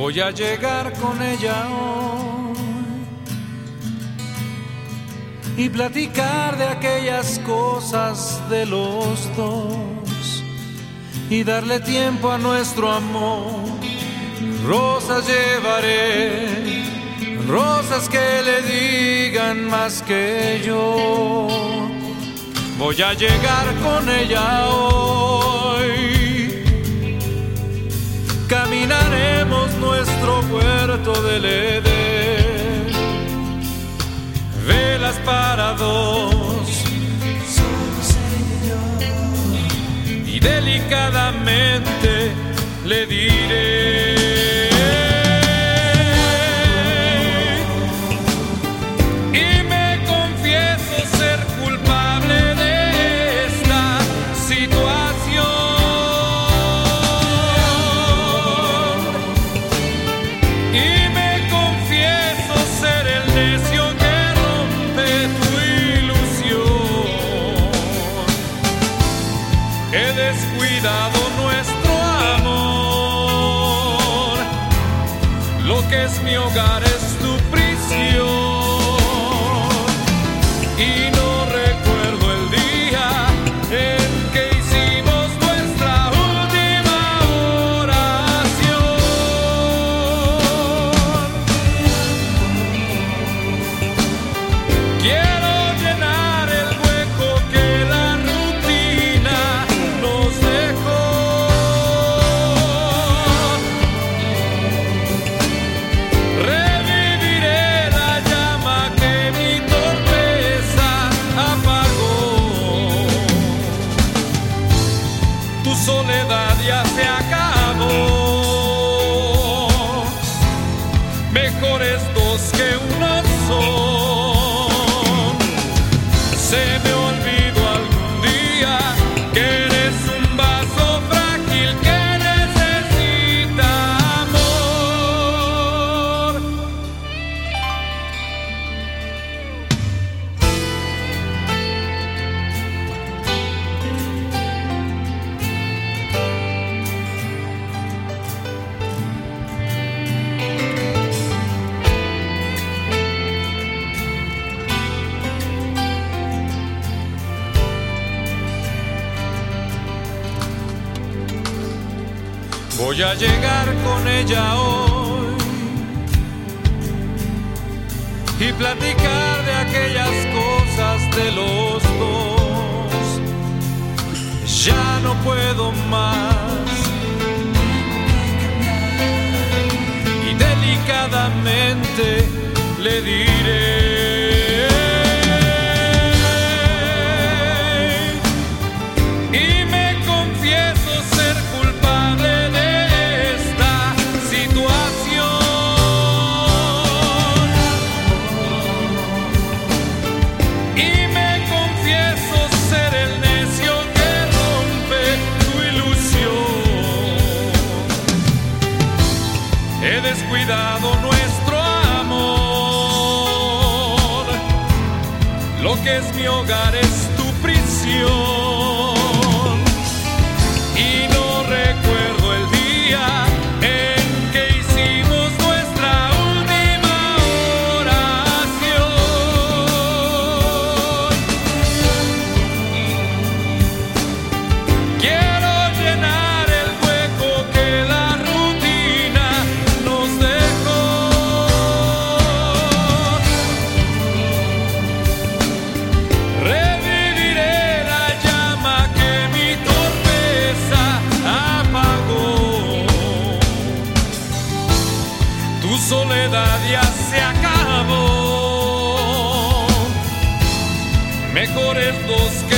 Voy a llegar con ella hoy y platicar de aquellas cosas de los dos y darle tiempo a nuestro amor. Rosas llevaré, rosas que le digan más que yo. Voy a llegar con ella para dos, y delicadamente le diré. Es mi hogar es tu prisión. Voy a llegar con ella hoy y platicar de aquellas cosas de los dos. Ya no puedo más. Y delicadamente le diré. Descuidado nuestro amor. Lo que es mi hogar es tu prisión. Mejores dos que.